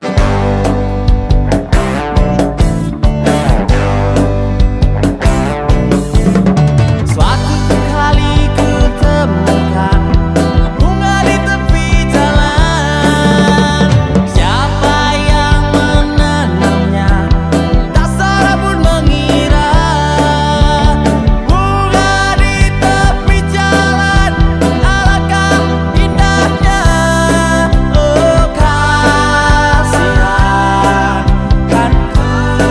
Bye.